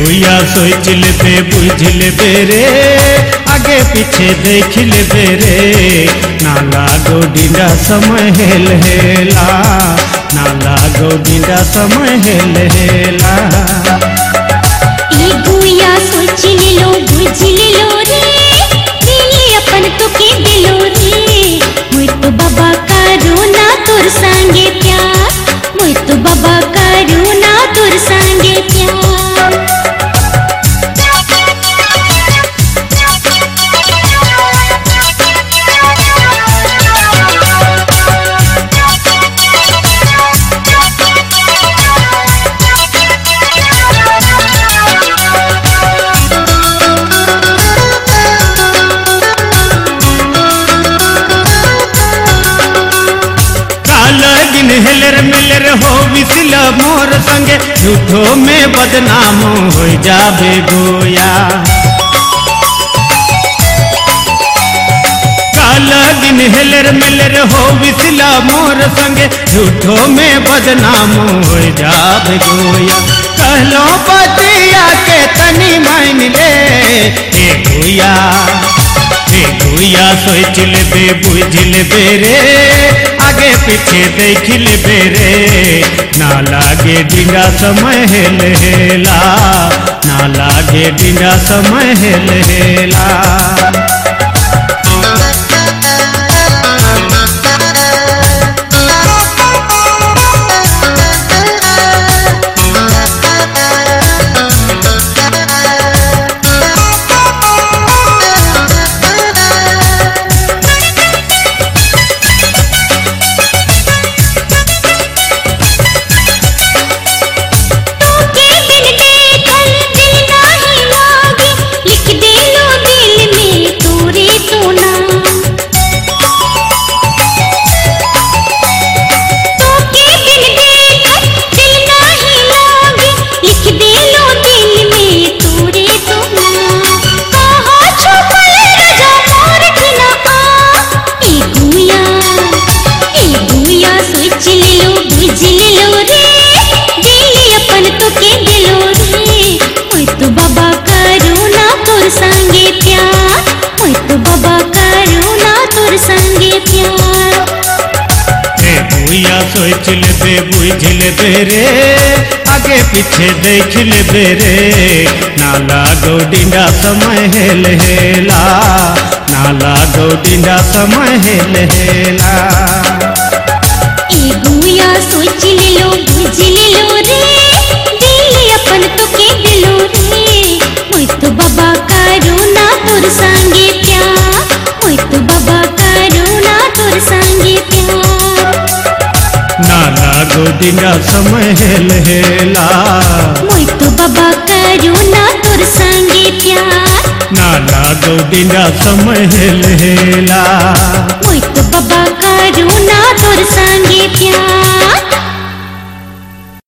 भूया सोच लेबे, बुझ लेबे रे। आगे पीछे देख लेबे रे। नाला गोडिंडा डिंडा समय हेल। हेला नाला गोडिंडा डिंडा समय हेल हेला। हेलर मिलर हो विसिल मोर संगे झूठो में बदनाम हो जाबे गोया। कालगिन हेलर मिलर हो विसिल मोर संगे झूठो में बदनाम हो जाबे गोया। कहलो बतिया के तनी मान ले, ए गोया ए गोया सोच लेबे बुझ लेबे रे। आगे पीछे देख ले रे। ना लागे डिंगा समय हेलहेला ना लागे डिंगा समय हेल। सोच लेबे बुझ लेबे रे। आगे पीछे देख लेबे रे। नाला लागो डिंडा समय हेल हेला। ना लागो डिंडा समय हेल हेला। ई गुया सोच डिंडा समय हेल हेला मोई तो बाबा करू ना तोर संगे प्यार। ना लागो दिया समय हेल हेला मोई तो बाबा करू ना तोर संगे प्यार।